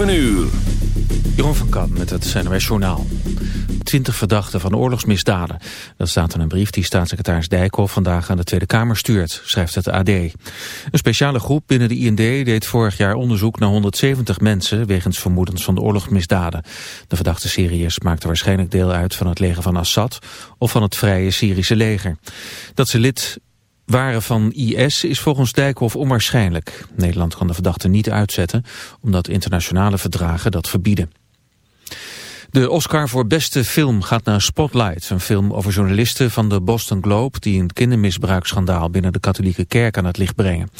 7 uur. Jeroen van Kan met het CNRS Journaal. 20 verdachten van oorlogsmisdaden. Dat staat in een brief die staatssecretaris Dijkhoff vandaag aan de Tweede Kamer stuurt, schrijft het AD. Een speciale groep binnen de IND deed vorig jaar onderzoek naar 170 mensen wegens vermoedens van de oorlogsmisdaden. De verdachte Syriërs maakten waarschijnlijk deel uit van het leger van Assad of van het Vrije Syrische leger. Dat ze lid waren van IS is volgens Dijkhoff onwaarschijnlijk. Nederland kan de verdachte niet uitzetten, omdat internationale verdragen dat verbieden. De Oscar voor beste film gaat naar Spotlight, een film over journalisten van de Boston Globe die een kindermisbruiksschandaal binnen de katholieke kerk aan het licht brengen.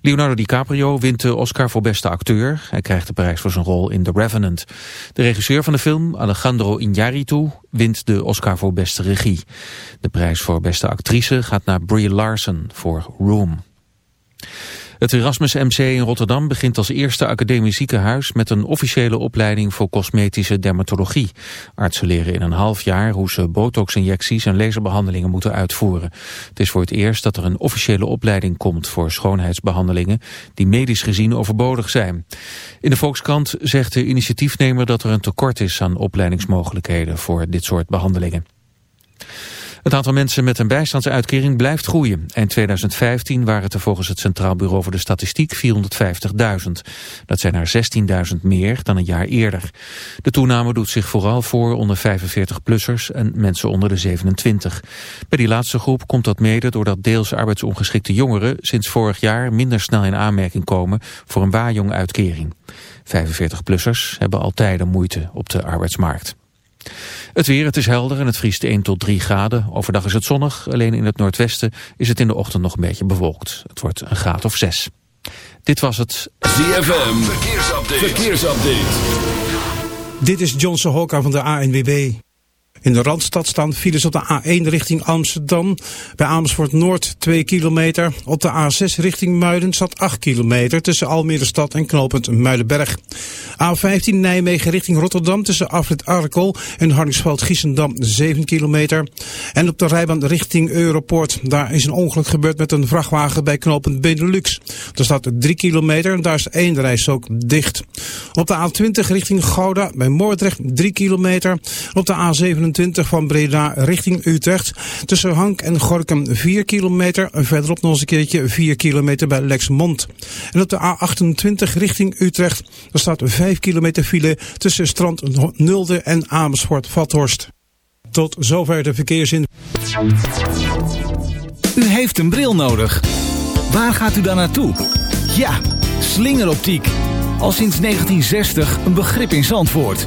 Leonardo DiCaprio wint de Oscar voor beste acteur. Hij krijgt de prijs voor zijn rol in The Revenant. De regisseur van de film, Alejandro Iñárritu, wint de Oscar voor beste regie. De prijs voor beste actrice gaat naar Brie Larson voor Room. Het Erasmus MC in Rotterdam begint als eerste academisch ziekenhuis met een officiële opleiding voor cosmetische dermatologie. Artsen leren in een half jaar hoe ze botoxinjecties en laserbehandelingen moeten uitvoeren. Het is voor het eerst dat er een officiële opleiding komt voor schoonheidsbehandelingen die medisch gezien overbodig zijn. In de Volkskrant zegt de initiatiefnemer dat er een tekort is aan opleidingsmogelijkheden voor dit soort behandelingen. Het aantal mensen met een bijstandsuitkering blijft groeien. Eind 2015 waren het er volgens het Centraal Bureau voor de Statistiek 450.000. Dat zijn er 16.000 meer dan een jaar eerder. De toename doet zich vooral voor onder 45-plussers en mensen onder de 27. Bij die laatste groep komt dat mede doordat deels arbeidsongeschikte jongeren sinds vorig jaar minder snel in aanmerking komen voor een waaijong-uitkering. 45-plussers hebben altijd moeite op de arbeidsmarkt. Het weer, het is helder en het vriest 1 tot 3 graden. Overdag is het zonnig, alleen in het noordwesten is het in de ochtend nog een beetje bewolkt. Het wordt een graad of 6. Dit was het ZFM Verkeersupdate. Verkeersupdate. Dit is Johnson Hokka van de ANWB. In de Randstad staan files op de A1 richting Amsterdam. Bij Amersfoort Noord 2 kilometer. Op de A6 richting Muiden staat 8 kilometer tussen Almere Stad en knooppunt Muidenberg. A15 Nijmegen richting Rotterdam tussen Afrit Arkel en Harningsveld-Giessendam 7 kilometer. En op de rijbaan richting Europoort. Daar is een ongeluk gebeurd met een vrachtwagen bij knooppunt Benelux. Er staat 3 kilometer en daar is één reis ook dicht. Op de A20 richting Gouda bij Moordrecht 3 kilometer. Op de A27 van Breda richting Utrecht. Tussen Hank en Gorkum 4 kilometer. Verderop nog eens een keertje 4 kilometer bij Lexmond. En op de A28 richting Utrecht. Er staat 5 kilometer file tussen Strand Nulde en Amersfoort-Vathorst. Tot zover de verkeersin. U heeft een bril nodig. Waar gaat u dan naartoe? Ja, slingeroptiek. Al sinds 1960 een begrip in Zandvoort.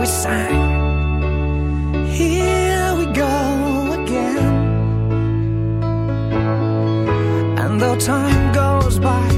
we sang. Here we go again. And though time goes by,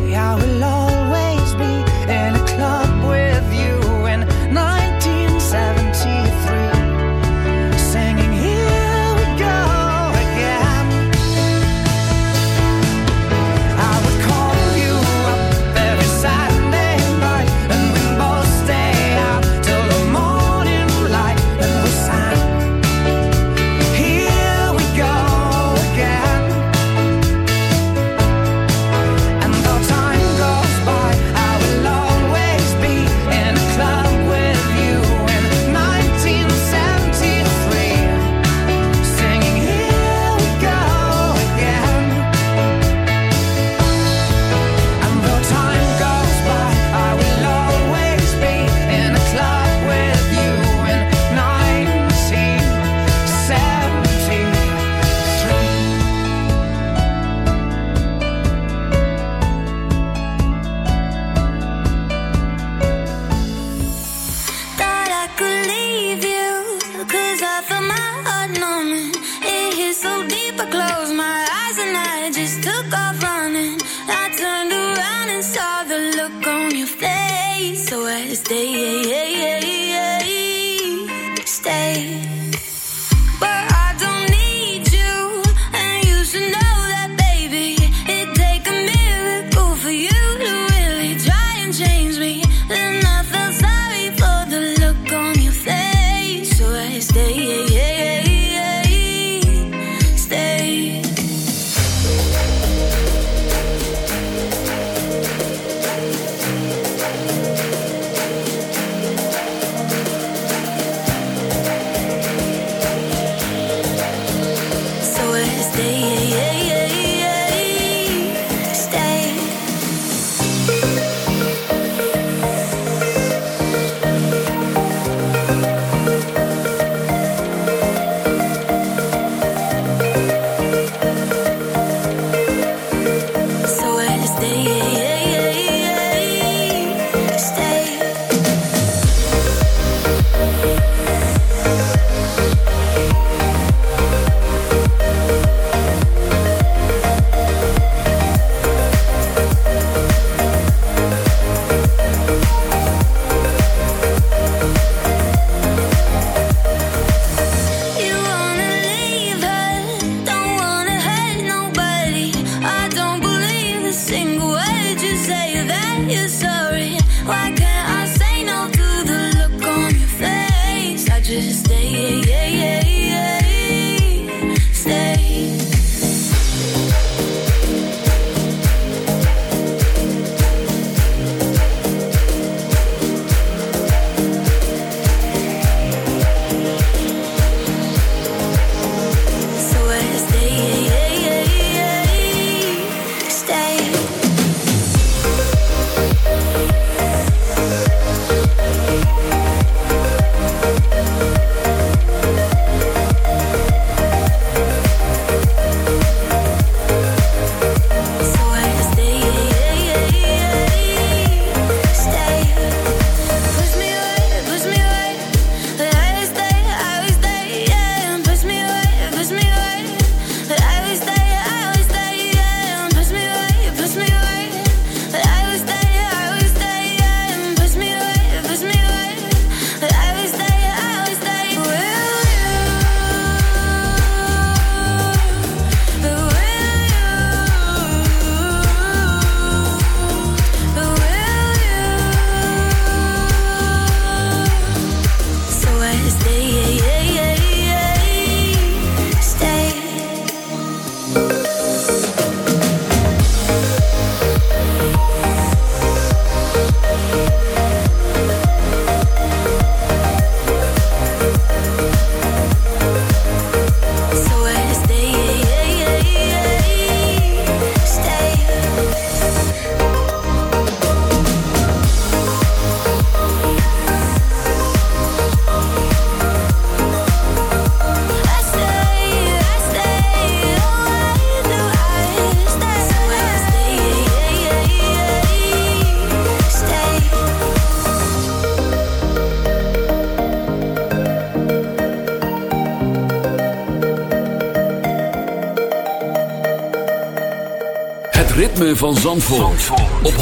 ritme van Zandvoort, op 106.9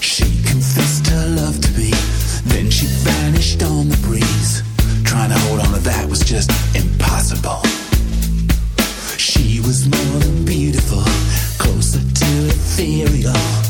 She confessed her love to me Then she vanished on the breeze. Trying to hold on to that was just impossible. She was more than beautiful Closer to ethereal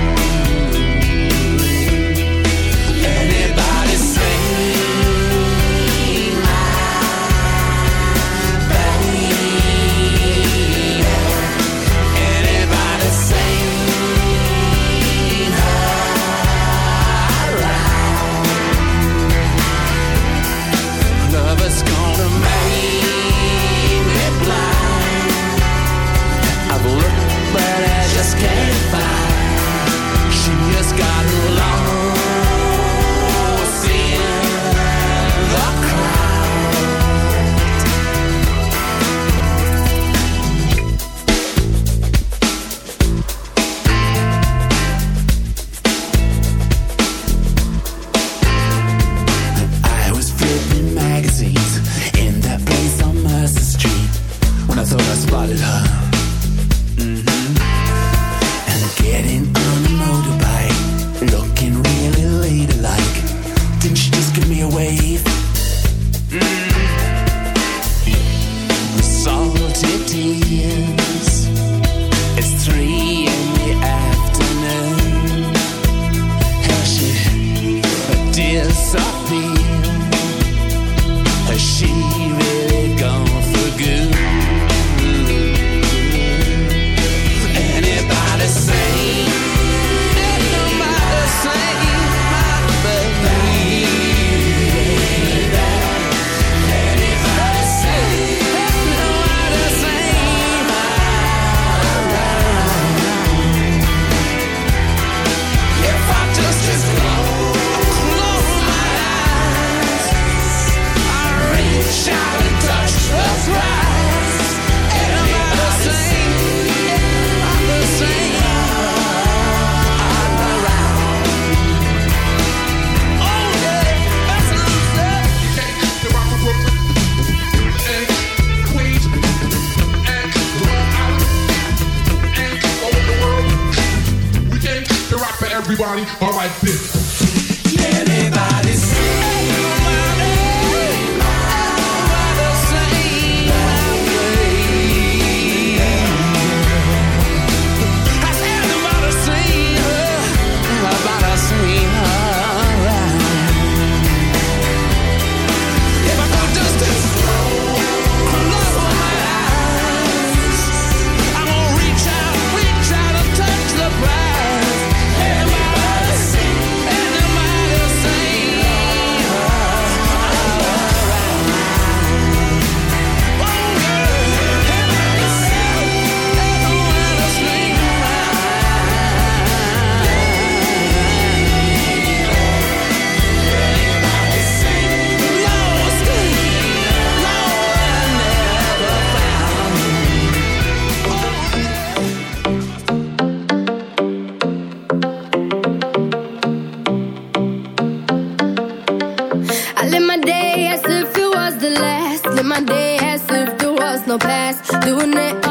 Live my day as if there was no past. Doing it all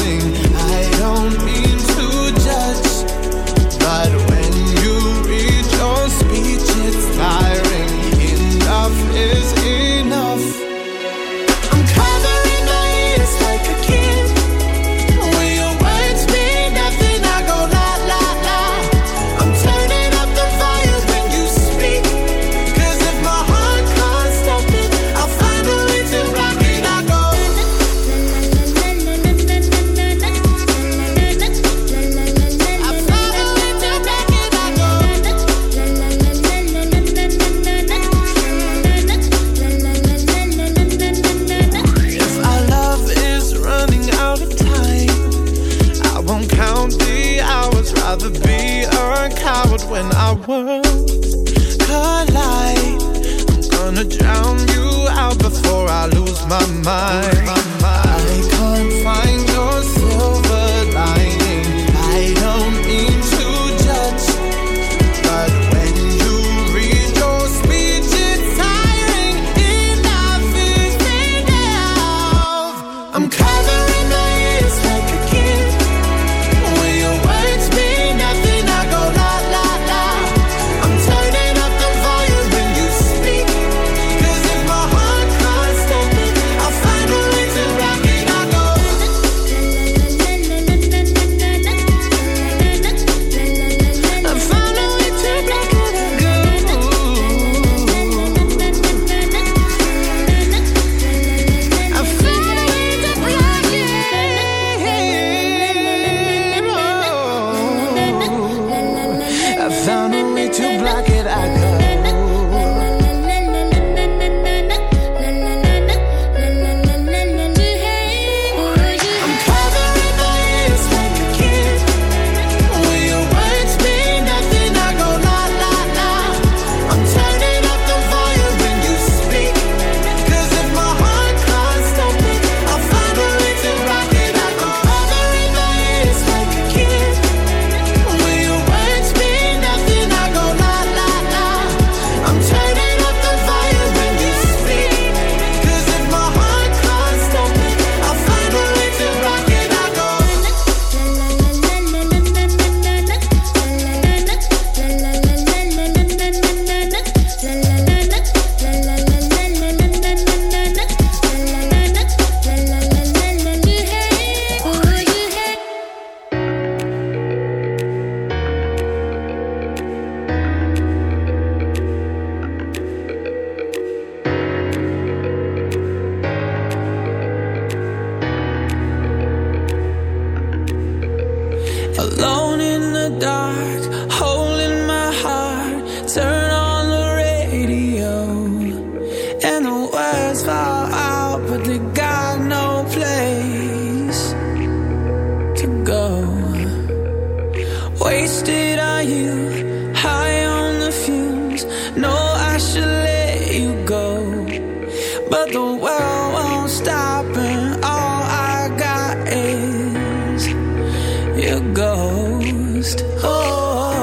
ghost. Oh.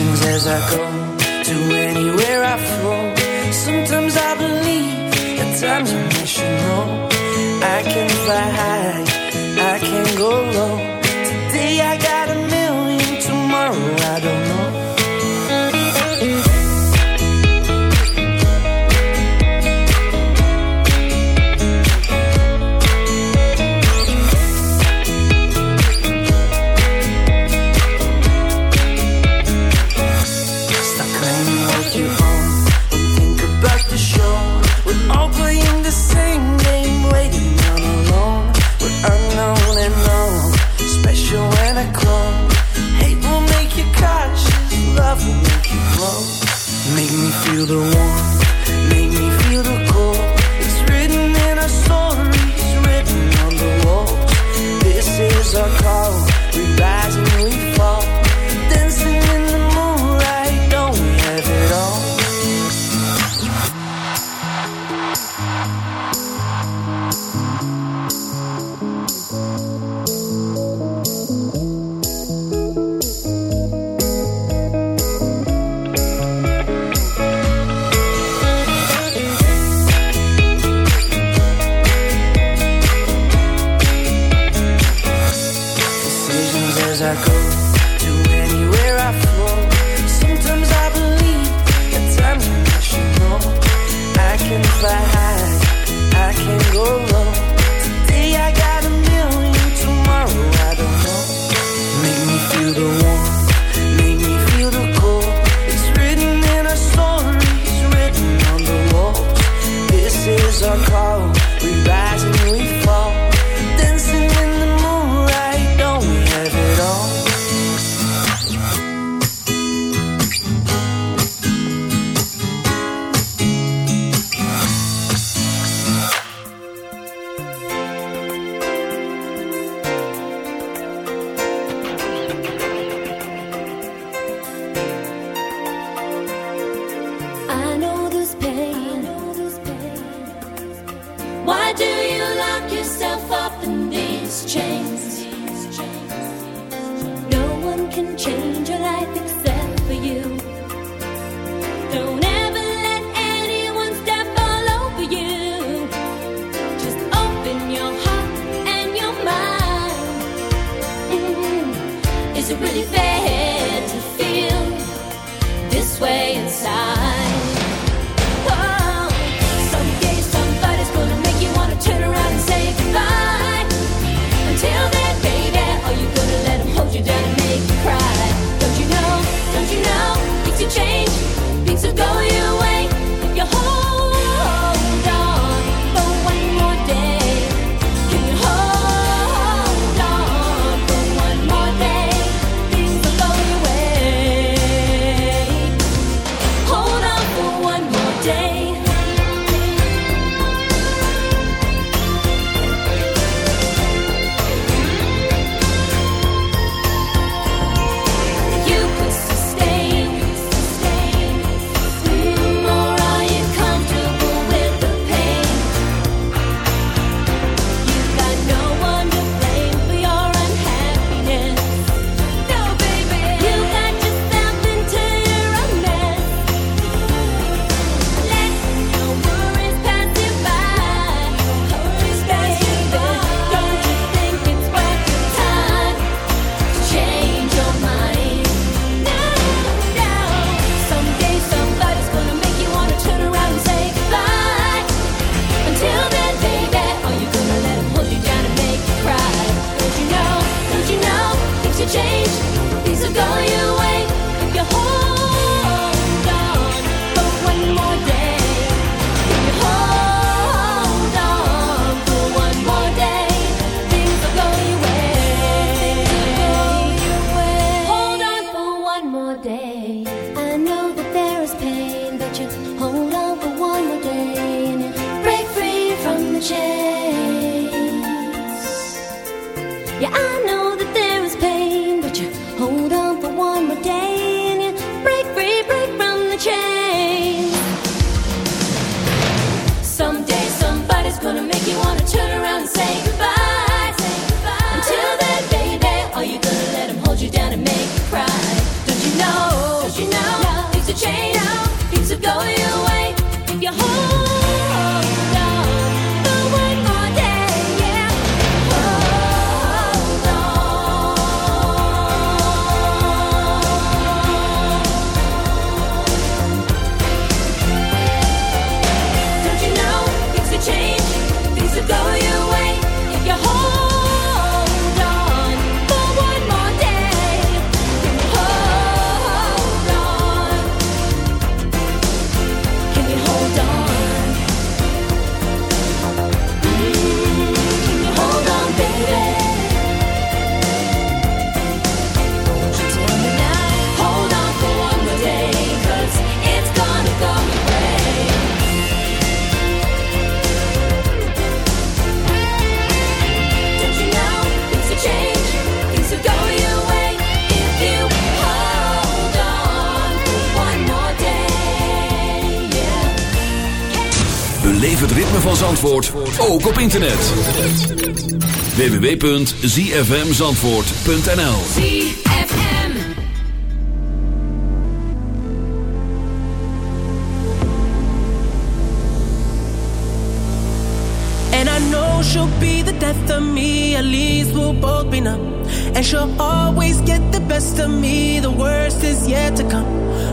directions as I go To anywhere I flow. Sometimes I believe At times I'm wishing, oh I can fly high You're the one. Zandvoort ook op internet. www.zfmzandvoort.nl And I know she'll be the death of me. At least we'll both be numb. And she'll always get the best of me. The worst is yet to come.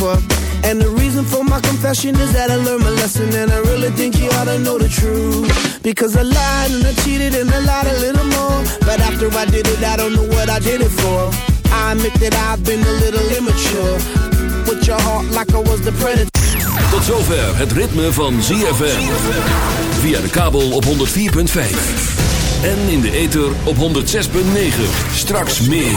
Deeper. And the reason for my confession is that I learned my lesson. And I really think you ought to know the truth. Because I lied and I cheated and I lied a little more. But after I did it, I don't know what I did it for. I admit that I've been a little immature. With your heart like I was the predator. Tot zover het ritme van ZFM. Via de kabel op 104.5. En in de ether op 106.9. Straks meer.